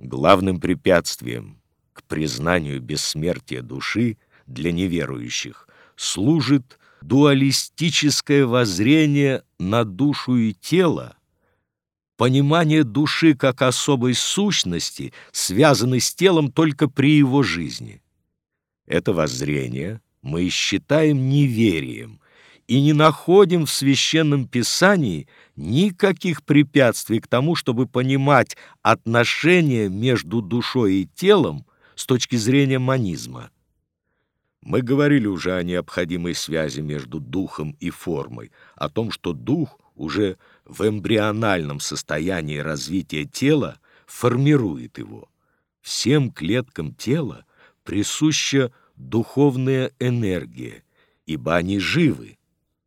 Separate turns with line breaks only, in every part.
Главным препятствием к признанию бессмертия души для неверующих служит дуалистическое воззрение на душу и тело, понимание души как особой сущности, связанной с телом только при его жизни. Это воззрение мы считаем неверием и не находим в Священном Писании никаких препятствий к тому, чтобы понимать отношения между душой и телом с точки зрения манизма. Мы говорили уже о необходимой связи между духом и формой, о том, что дух уже в эмбриональном состоянии развития тела формирует его. Всем клеткам тела присуща духовная энергия, ибо они живы,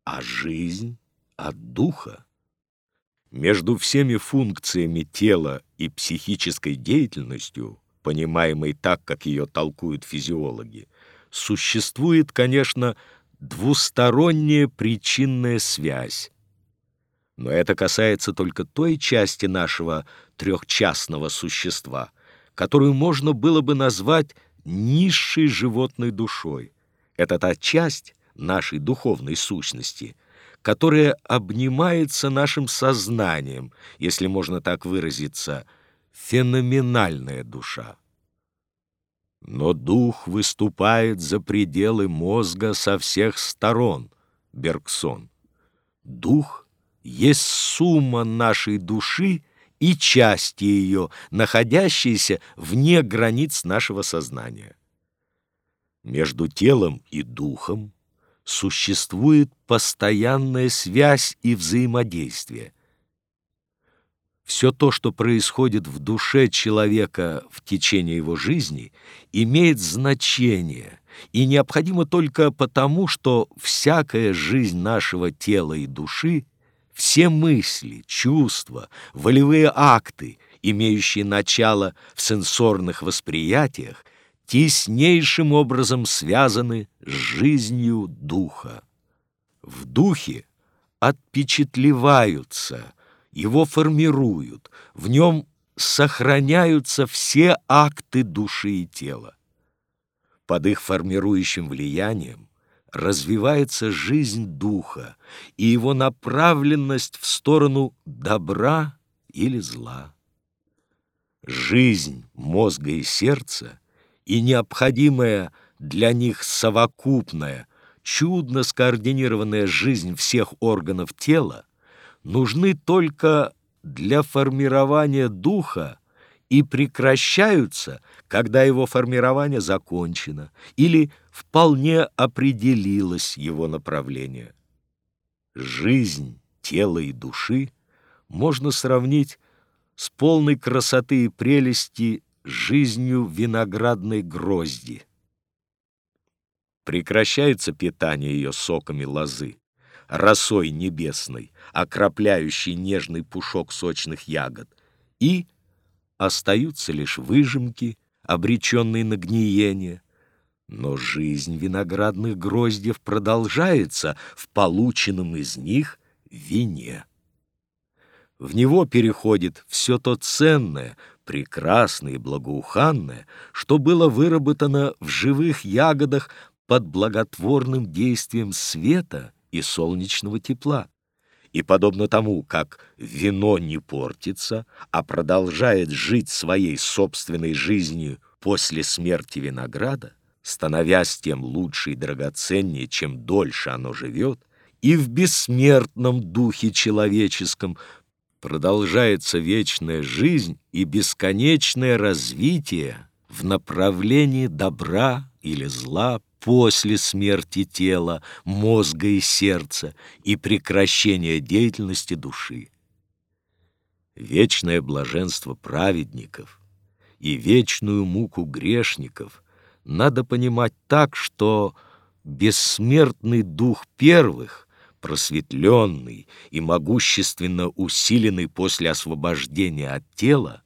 а жизнь от духа. Между всеми функциями тела и психической деятельностью, понимаемой так, как ее толкуют физиологи, существует, конечно, двусторонняя причинная связь. Но это касается только той части нашего трехчастного существа, которую можно было бы назвать низшей животной душой. Это та часть нашей духовной сущности, которая обнимается нашим сознанием, если можно так выразиться, феноменальная душа. Но дух выступает за пределы мозга со всех сторон, Бергсон. Дух есть сумма нашей души и части ее, находящиеся вне границ нашего сознания. Между телом и духом существует постоянная связь и взаимодействие – все то, что происходит в душе человека в течение его жизни, имеет значение и необходимо только потому, что всякая жизнь нашего тела и души, все мысли, чувства, волевые акты, имеющие начало в сенсорных восприятиях, теснейшим образом связаны с жизнью духа. В духе отпечатлеваются – его формируют, в нем сохраняются все акты души и тела. Под их формирующим влиянием развивается жизнь духа и его направленность в сторону добра или зла. Жизнь мозга и сердца и необходимая для них совокупная, чудно скоординированная жизнь всех органов тела нужны только для формирования духа и прекращаются, когда его формирование закончено или вполне определилось его направление. Жизнь тела и души можно сравнить с полной красоты и прелести жизнью виноградной грозди. Прекращается питание ее соками лозы росой небесной, окропляющей нежный пушок сочных ягод, и остаются лишь выжимки, обреченные на гниение. Но жизнь виноградных гроздьев продолжается в полученном из них вине. В него переходит все то ценное, прекрасное и благоуханное, что было выработано в живых ягодах под благотворным действием света и солнечного тепла. И подобно тому, как вино не портится, а продолжает жить своей собственной жизнью после смерти винограда, становясь тем лучше и драгоценнее, чем дольше оно живет, и в бессмертном духе человеческом продолжается вечная жизнь и бесконечное развитие в направлении добра или зла после смерти тела, мозга и сердца и прекращения деятельности души. Вечное блаженство праведников и вечную муку грешников надо понимать так, что бессмертный дух первых, просветленный и могущественно усиленный после освобождения от тела,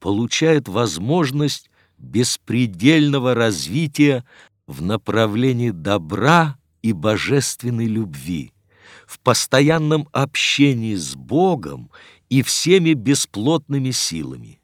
получает возможность беспредельного развития в направлении добра и божественной любви, в постоянном общении с Богом и всеми бесплотными силами.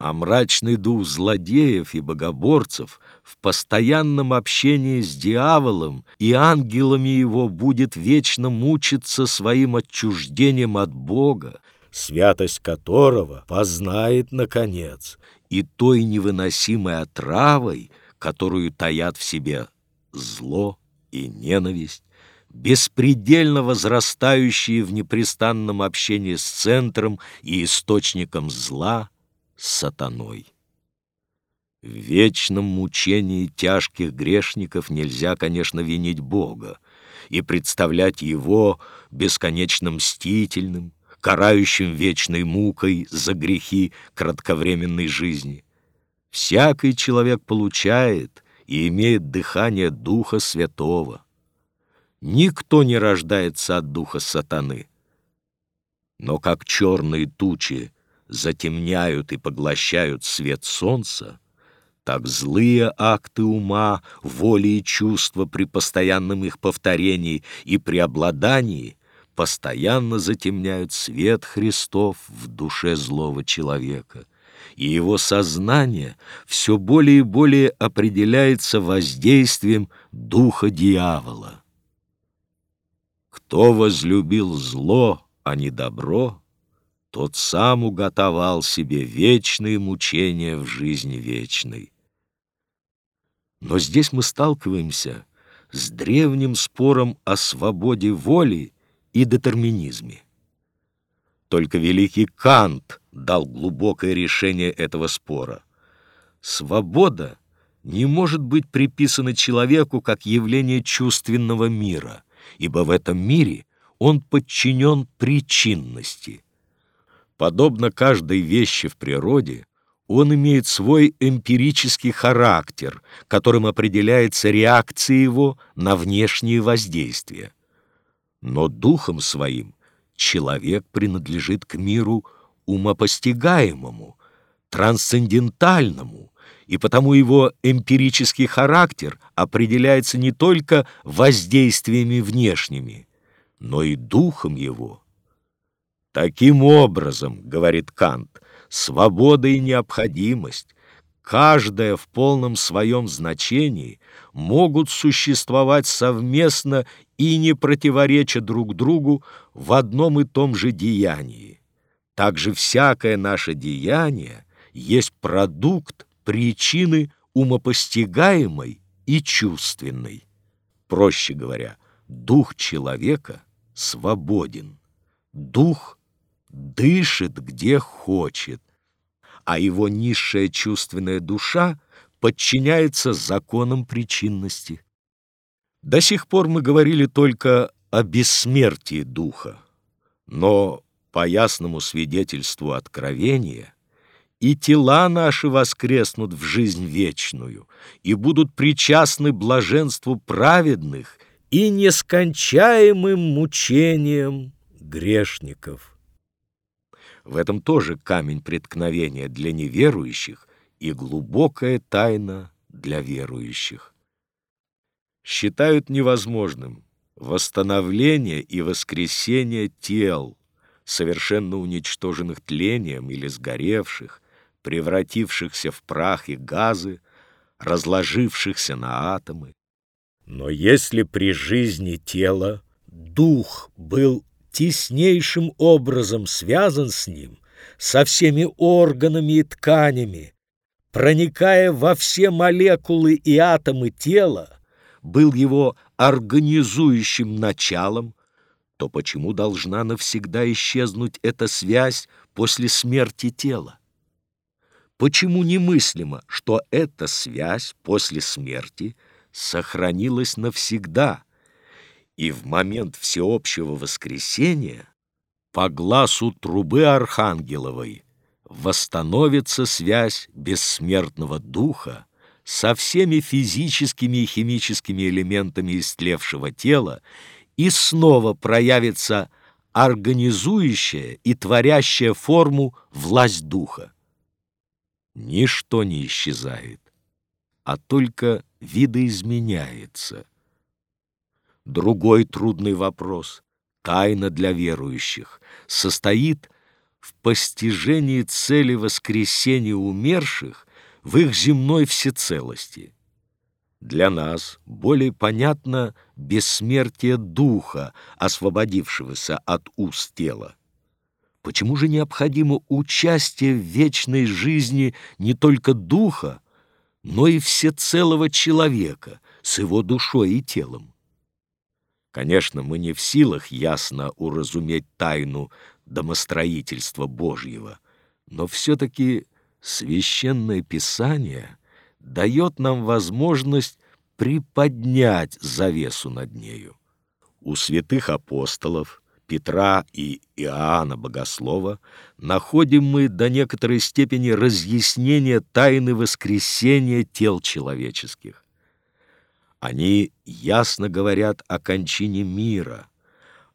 а мрачный дух злодеев и богоборцев в постоянном общении с дьяволом и ангелами его будет вечно мучиться своим отчуждением от Бога, святость которого познает, наконец, и той невыносимой отравой, которую таят в себе зло и ненависть, беспредельно возрастающие в непрестанном общении с центром и источником зла, сатаной. В вечном мучении тяжких грешников нельзя, конечно, винить Бога и представлять Его бесконечно мстительным, карающим вечной мукой за грехи кратковременной жизни. Всякий человек получает и имеет дыхание Духа Святого. Никто не рождается от Духа Сатаны. Но как черные тучи затемняют и поглощают свет солнца, так злые акты ума, воли и чувства при постоянном их повторении и преобладании постоянно затемняют свет Христов в душе злого человека, и его сознание все более и более определяется воздействием духа дьявола. Кто возлюбил зло, а не добро, тот сам уготовал себе вечные мучения в жизни вечной. Но здесь мы сталкиваемся с древним спором о свободе воли и детерминизме. Только великий Кант дал глубокое решение этого спора. Свобода не может быть приписана человеку как явление чувственного мира, ибо в этом мире он подчинен причинности – Подобно каждой вещи в природе, он имеет свой эмпирический характер, которым определяется реакция его на внешние воздействия. Но духом своим человек принадлежит к миру умопостигаемому, трансцендентальному, и потому его эмпирический характер определяется не только воздействиями внешними, но и духом его – Таким образом, говорит Кант, свобода и необходимость, каждая в полном своем значении, могут существовать совместно и не противореча друг другу в одном и том же деянии. Также всякое наше деяние есть продукт причины умопостигаемой и чувственной. Проще говоря, дух человека свободен. Дух дышит где хочет, а его низшая чувственная душа подчиняется законам причинности. До сих пор мы говорили только о бессмертии духа, но по ясному свидетельству откровения и тела наши воскреснут в жизнь вечную и будут причастны блаженству праведных и нескончаемым мучениям грешников. В этом тоже камень преткновения для неверующих и глубокая тайна для верующих. Считают невозможным восстановление и воскресение тел, совершенно уничтоженных тлением или сгоревших, превратившихся в прах и газы, разложившихся на атомы. Но если при жизни тела дух был теснейшим образом связан с ним, со всеми органами и тканями, проникая во все молекулы и атомы тела, был его организующим началом, то почему должна навсегда исчезнуть эта связь после смерти тела? Почему немыслимо, что эта связь после смерти сохранилась навсегда – и в момент всеобщего воскресения по глазу трубы Архангеловой восстановится связь бессмертного духа со всеми физическими и химическими элементами истлевшего тела и снова проявится организующая и творящая форму власть духа. Ничто не исчезает, а только видоизменяется. Другой трудный вопрос, тайна для верующих, состоит в постижении цели воскресения умерших в их земной всецелости. Для нас более понятно бессмертие духа, освободившегося от уст тела. Почему же необходимо участие в вечной жизни не только духа, но и всецелого человека с его душой и телом? Конечно, мы не в силах ясно уразуметь тайну домостроительства Божьего, но все-таки Священное Писание дает нам возможность приподнять завесу над нею. У святых апостолов Петра и Иоанна Богослова находим мы до некоторой степени разъяснение тайны воскресения тел человеческих. Они ясно говорят о кончине мира,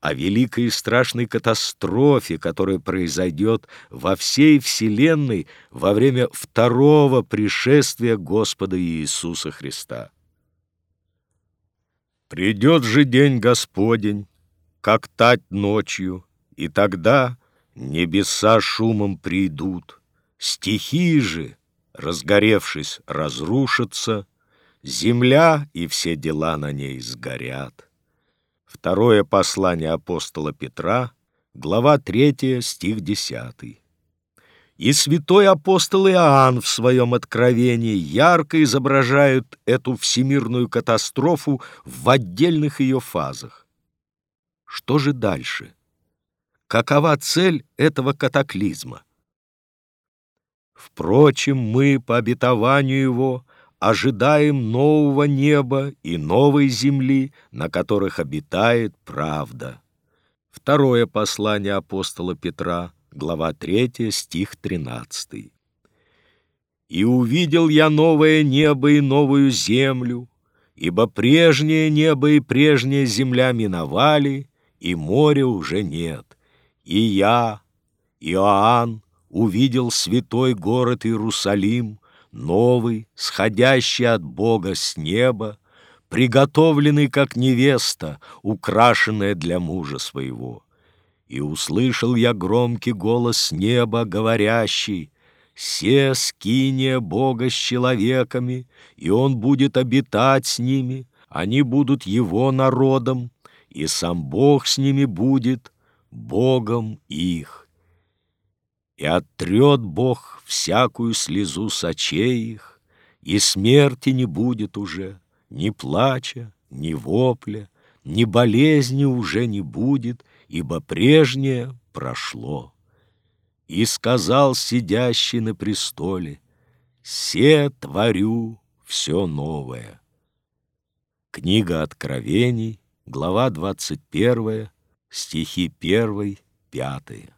о великой и страшной катастрофе, которая произойдет во всей вселенной во время второго пришествия Господа Иисуса Христа. «Придет же день Господень, как тать ночью, и тогда небеса шумом придут, стихии же, разгоревшись, разрушатся, земля и все дела на ней сгорят. Второе послание апостола Петра, глава 3, стих 10. И святой апостол Иоанн в своем откровении ярко изображает эту всемирную катастрофу в отдельных ее фазах. Что же дальше? Какова цель этого катаклизма? Впрочем, мы по обетованию его ожидаем нового неба и новой земли, на которых обитает правда. Второе послание апостола Петра, глава 3, стих 13. «И увидел я новое небо и новую землю, ибо прежнее небо и прежняя земля миновали, и моря уже нет. И я, Иоанн, увидел святой город Иерусалим, новый, сходящий от Бога с неба, приготовленный как невеста, украшенная для мужа своего. И услышал я громкий голос неба, говорящий, «Се скиния Бога с человеками, и Он будет обитать с ними, они будут Его народом, и сам Бог с ними будет Богом их. И оттрет Бог всякую слезу с очей их, и смерти не будет уже, ни плача, ни вопля, ни болезни уже не будет, ибо прежнее прошло. И сказал сидящий на престоле, «Се творю все новое». Книга Откровений, глава 21, стихи 1, 5.